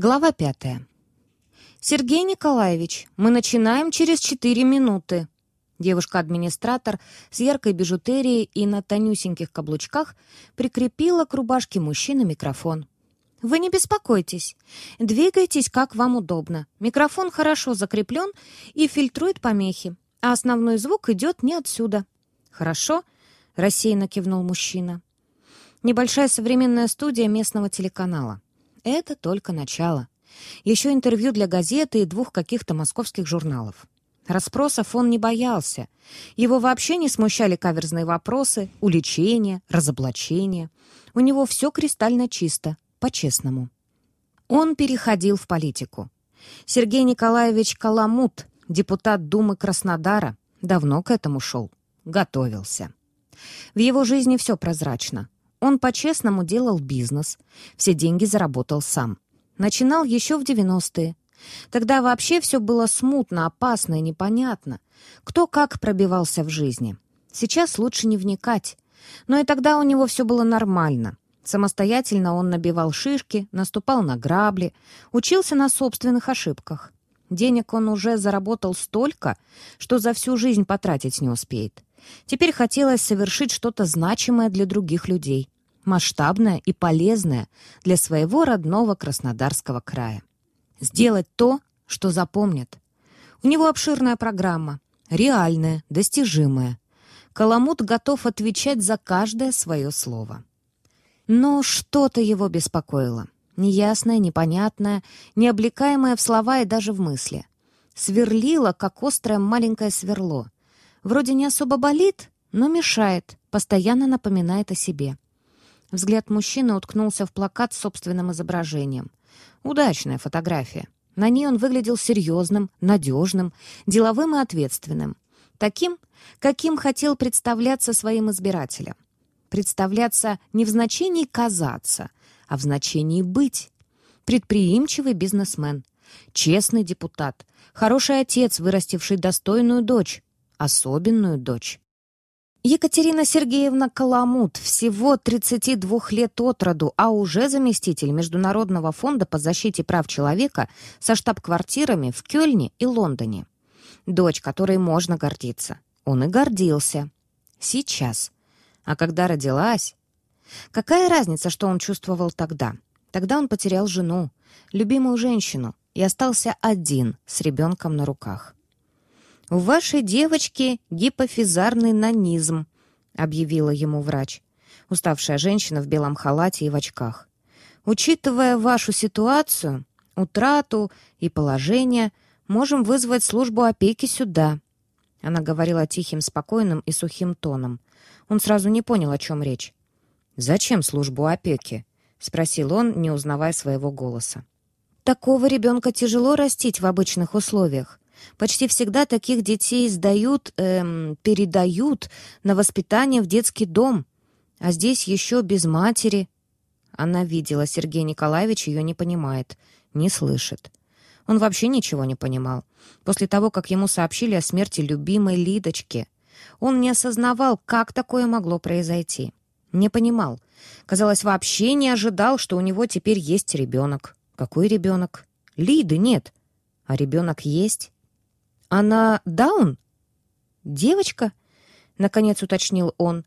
Глава пятая. «Сергей Николаевич, мы начинаем через четыре минуты». Девушка-администратор с яркой бижутерией и на тонюсеньких каблучках прикрепила к рубашке мужчины микрофон. «Вы не беспокойтесь. Двигайтесь, как вам удобно. Микрофон хорошо закреплен и фильтрует помехи, а основной звук идет не отсюда». «Хорошо?» — рассеянно кивнул мужчина. Небольшая современная студия местного телеканала. Это только начало. Еще интервью для газеты и двух каких-то московских журналов. Расспросов он не боялся. Его вообще не смущали каверзные вопросы, уличения, разоблачения. У него все кристально чисто, по-честному. Он переходил в политику. Сергей Николаевич Каламут, депутат Думы Краснодара, давно к этому шел, готовился. В его жизни все прозрачно. Он по-честному делал бизнес, все деньги заработал сам. Начинал еще в 90-е. Тогда вообще все было смутно, опасно и непонятно. Кто как пробивался в жизни. Сейчас лучше не вникать. Но и тогда у него все было нормально. Самостоятельно он набивал шишки, наступал на грабли, учился на собственных ошибках. Денег он уже заработал столько, что за всю жизнь потратить не успеет. Теперь хотелось совершить что-то значимое для других людей, масштабное и полезное для своего родного Краснодарского края. Сделать то, что запомнят. У него обширная программа, реальная, достижимая. Каламут готов отвечать за каждое свое слово. Но что-то его беспокоило. Неясное, непонятное, необлекаемое в слова и даже в мысли. Сверлило, как острое маленькое сверло. Вроде не особо болит, но мешает, постоянно напоминает о себе. Взгляд мужчины уткнулся в плакат с собственным изображением. Удачная фотография. На ней он выглядел серьезным, надежным, деловым и ответственным. Таким, каким хотел представляться своим избирателям. Представляться не в значении «казаться», а в значении «быть». Предприимчивый бизнесмен, честный депутат, хороший отец, вырастивший достойную дочь, особенную дочь. Екатерина Сергеевна Каламут, всего 32 лет от роду, а уже заместитель Международного фонда по защите прав человека со штаб-квартирами в Кёльне и Лондоне. Дочь, которой можно гордиться. Он и гордился. Сейчас. А когда родилась... Какая разница, что он чувствовал тогда? Тогда он потерял жену, любимую женщину, и остался один с ребенком на руках. «У вашей девочки гипофизарный нанизм», — объявила ему врач, уставшая женщина в белом халате и в очках. «Учитывая вашу ситуацию, утрату и положение, можем вызвать службу опеки сюда». Она говорила тихим, спокойным и сухим тоном. Он сразу не понял, о чем речь. «Зачем службу опеки?» — спросил он, не узнавая своего голоса. «Такого ребенка тяжело растить в обычных условиях. Почти всегда таких детей сдают, эм, передают на воспитание в детский дом, а здесь еще без матери. Она видела, Сергей Николаевич ее не понимает, не слышит. Он вообще ничего не понимал. После того, как ему сообщили о смерти любимой Лидочки, он не осознавал, как такое могло произойти. Не понимал. Казалось, вообще не ожидал, что у него теперь есть ребенок. Какой ребенок? Лиды нет. А ребенок есть. «Она Даун?» «Девочка?» — наконец уточнил он.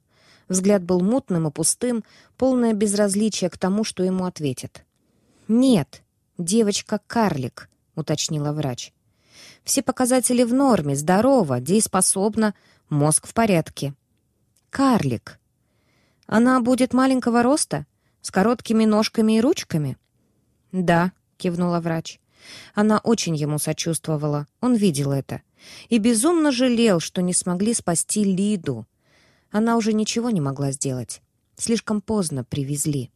Взгляд был мутным и пустым, полное безразличие к тому, что ему ответят. «Нет, девочка-карлик», — уточнила врач. «Все показатели в норме, здорова, дееспособна, мозг в порядке». «Карлик. Она будет маленького роста, с короткими ножками и ручками?» «Да», — кивнула врач. Она очень ему сочувствовала, он видел это. И безумно жалел, что не смогли спасти Лиду. Она уже ничего не могла сделать. Слишком поздно привезли.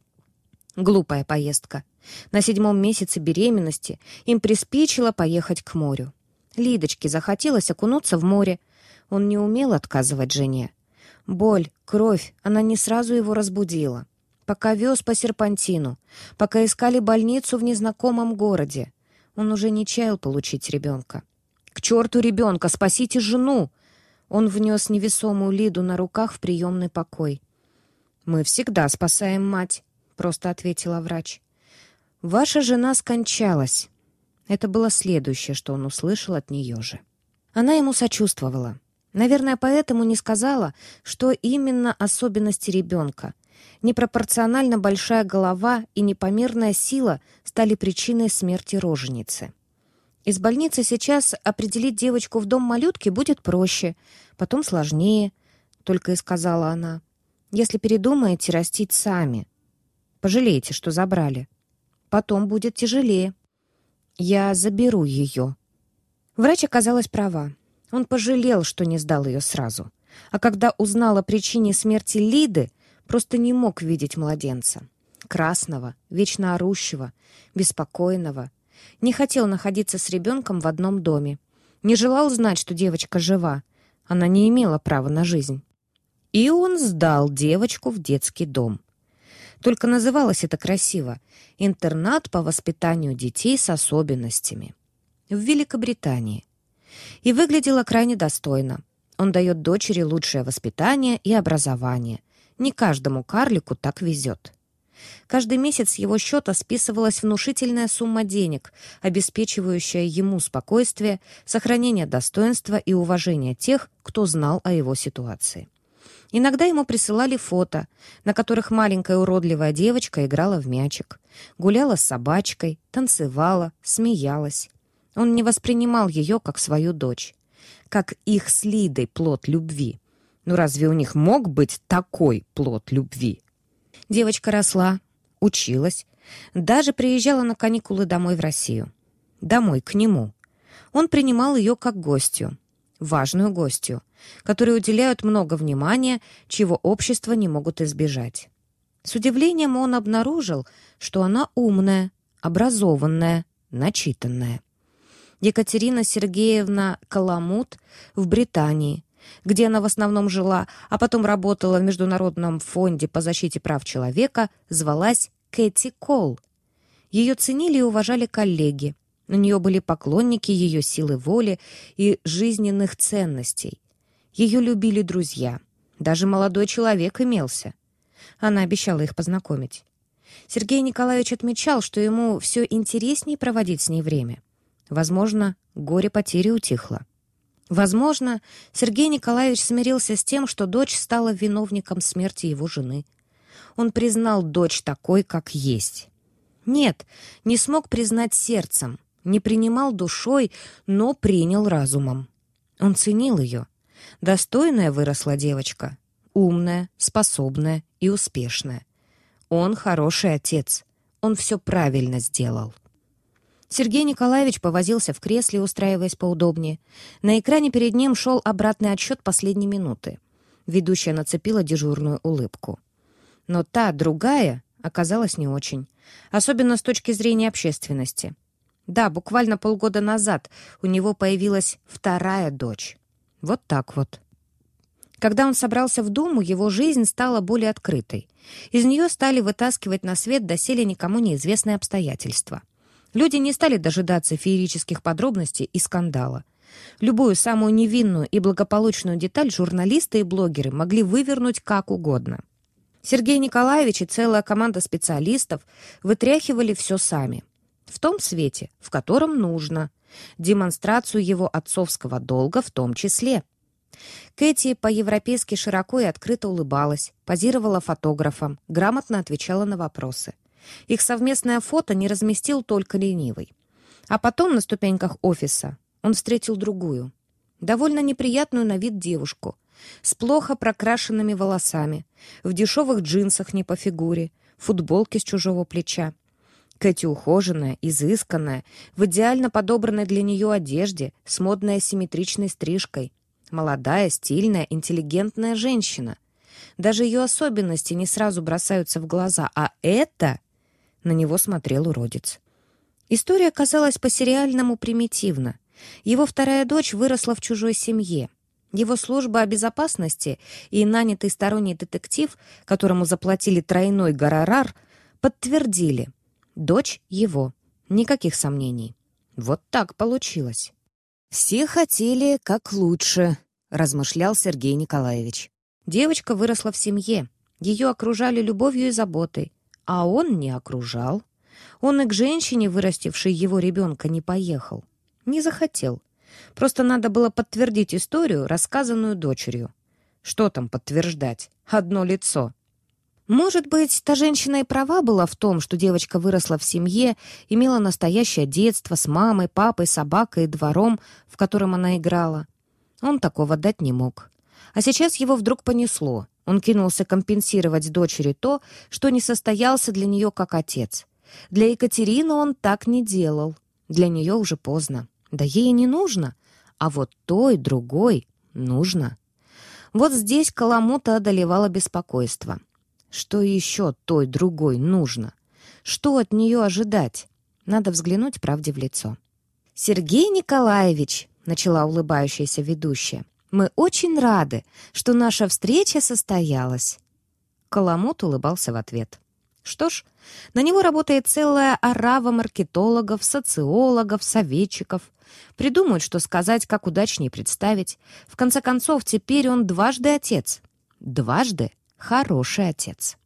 Глупая поездка. На седьмом месяце беременности им приспичило поехать к морю. Лидочке захотелось окунуться в море. Он не умел отказывать жене. Боль, кровь, она не сразу его разбудила. Пока вез по серпантину, пока искали больницу в незнакомом городе. Он уже не чаял получить ребенка. «К черту ребенка! Спасите жену!» Он внес невесомую Лиду на руках в приемный покой. «Мы всегда спасаем мать», — просто ответила врач. «Ваша жена скончалась». Это было следующее, что он услышал от нее же. Она ему сочувствовала. Наверное, поэтому не сказала, что именно особенности ребенка. Непропорционально большая голова и непомерная сила стали причиной смерти роженицы. Из больницы сейчас определить девочку в дом малютки будет проще, потом сложнее, только и сказала она. Если передумаете растить сами, пожалеете, что забрали. Потом будет тяжелее. Я заберу ее. Врач оказалась права. Он пожалел, что не сдал ее сразу. А когда узнал о причине смерти Лиды, просто не мог видеть младенца. Красного, вечно орущего, беспокойного, не хотел находиться с ребенком в одном доме. Не желал знать, что девочка жива. Она не имела права на жизнь. И он сдал девочку в детский дом. Только называлось это красиво — «Интернат по воспитанию детей с особенностями» в Великобритании. И выглядело крайне достойно. Он дает дочери лучшее воспитание и образование. Не каждому карлику так везет. Каждый месяц с его счета списывалась внушительная сумма денег, обеспечивающая ему спокойствие, сохранение достоинства и уважение тех, кто знал о его ситуации. Иногда ему присылали фото, на которых маленькая уродливая девочка играла в мячик, гуляла с собачкой, танцевала, смеялась. Он не воспринимал ее как свою дочь, как их с Лидой плод любви. Ну разве у них мог быть такой плод любви? Девочка росла, училась, даже приезжала на каникулы домой в Россию. Домой, к нему. Он принимал ее как гостью, важную гостью, которой уделяют много внимания, чего общество не могут избежать. С удивлением он обнаружил, что она умная, образованная, начитанная. Екатерина Сергеевна Каламут в Британии, где она в основном жила, а потом работала в Международном фонде по защите прав человека, звалась Кэти Кол. Ее ценили и уважали коллеги. У нее были поклонники ее силы воли и жизненных ценностей. Ее любили друзья. Даже молодой человек имелся. Она обещала их познакомить. Сергей Николаевич отмечал, что ему все интереснее проводить с ней время. Возможно, горе потери утихло. Возможно, Сергей Николаевич смирился с тем, что дочь стала виновником смерти его жены. Он признал дочь такой, как есть. Нет, не смог признать сердцем, не принимал душой, но принял разумом. Он ценил ее. Достойная выросла девочка. Умная, способная и успешная. Он хороший отец. Он все правильно сделал. Сергей Николаевич повозился в кресле, устраиваясь поудобнее. На экране перед ним шел обратный отсчет последней минуты. Ведущая нацепила дежурную улыбку. Но та, другая, оказалась не очень. Особенно с точки зрения общественности. Да, буквально полгода назад у него появилась вторая дочь. Вот так вот. Когда он собрался в Думу, его жизнь стала более открытой. Из нее стали вытаскивать на свет доселе никому неизвестные обстоятельства — Люди не стали дожидаться феерических подробностей и скандала. Любую самую невинную и благополучную деталь журналисты и блогеры могли вывернуть как угодно. Сергей Николаевич и целая команда специалистов вытряхивали все сами. В том свете, в котором нужно. Демонстрацию его отцовского долга в том числе. Кэти по-европейски широко и открыто улыбалась, позировала фотографом, грамотно отвечала на вопросы – их совместное фото не разместил только ленивый. А потом на ступеньках офиса он встретил другую, довольно неприятную на вид девушку, с плохо прокрашенными волосами, в дешевых джинсах не по фигуре, футболке с чужого плеча. Кэти ухоженная, изысканная, в идеально подобранной для нее одежде, с модной асимметричной стрижкой. Молодая, стильная, интеллигентная женщина. Даже ее особенности не сразу бросаются в глаза, а это на него смотрел уродец. История казалась по-сериальному примитивна. Его вторая дочь выросла в чужой семье. Его служба о безопасности и нанятый сторонний детектив, которому заплатили тройной гонорар, подтвердили. Дочь его. Никаких сомнений. Вот так получилось. «Все хотели как лучше», — размышлял Сергей Николаевич. Девочка выросла в семье. Ее окружали любовью и заботой а он не окружал. Он и к женщине, вырастившей его ребенка, не поехал. Не захотел. Просто надо было подтвердить историю, рассказанную дочерью. Что там подтверждать? Одно лицо. Может быть, та женщина и права была в том, что девочка выросла в семье, имела настоящее детство с мамой, папой, собакой и двором, в котором она играла. Он такого дать не мог. А сейчас его вдруг понесло. Он кинулся компенсировать дочери то, что не состоялся для нее как отец. Для Екатерины он так не делал. Для нее уже поздно. Да ей не нужно. А вот той, другой нужно. Вот здесь Каламута одолевало беспокойство. Что еще той другой нужно? Что от нее ожидать? Надо взглянуть правде в лицо. «Сергей Николаевич», — начала улыбающаяся ведущая, «мы очень рады, что наша встреча состоялась». Каламут улыбался в ответ. Что ж, на него работает целая орава маркетологов, социологов, советчиков. Придумают, что сказать, как удачнее представить. В конце концов, теперь он дважды отец. Дважды хороший отец.